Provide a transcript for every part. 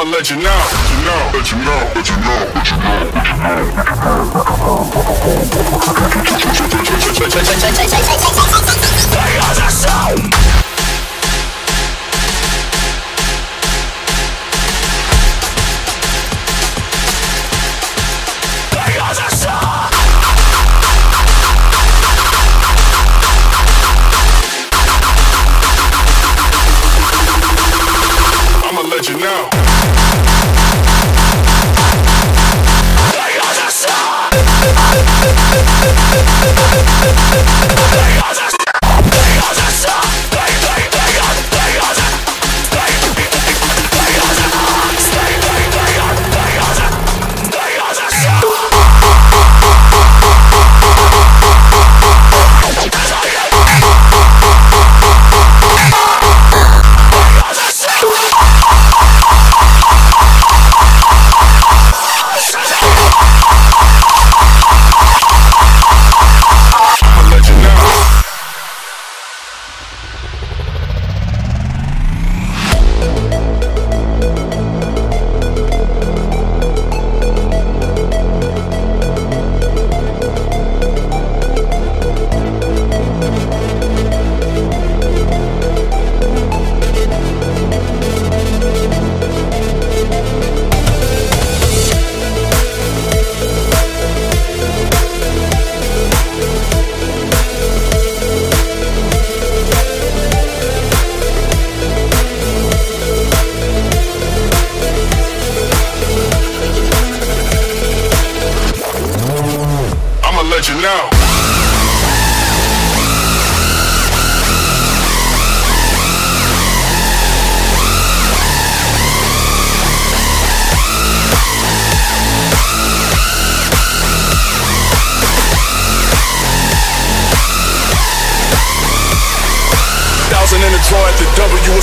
I'ma let you know, let you know, let you know, let you know, let you know, let let you know.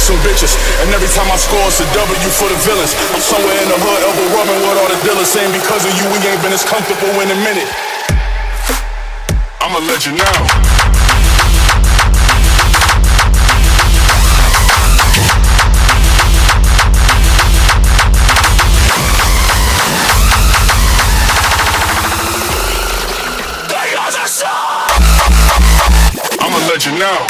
Some bitches. And every time I score, it's a W for the villains. I'm somewhere in the hood, elbow rubbing with all the dealers. Saying because of you, we ain't been as comfortable in a minute. I'ma let you know. I'ma let you know.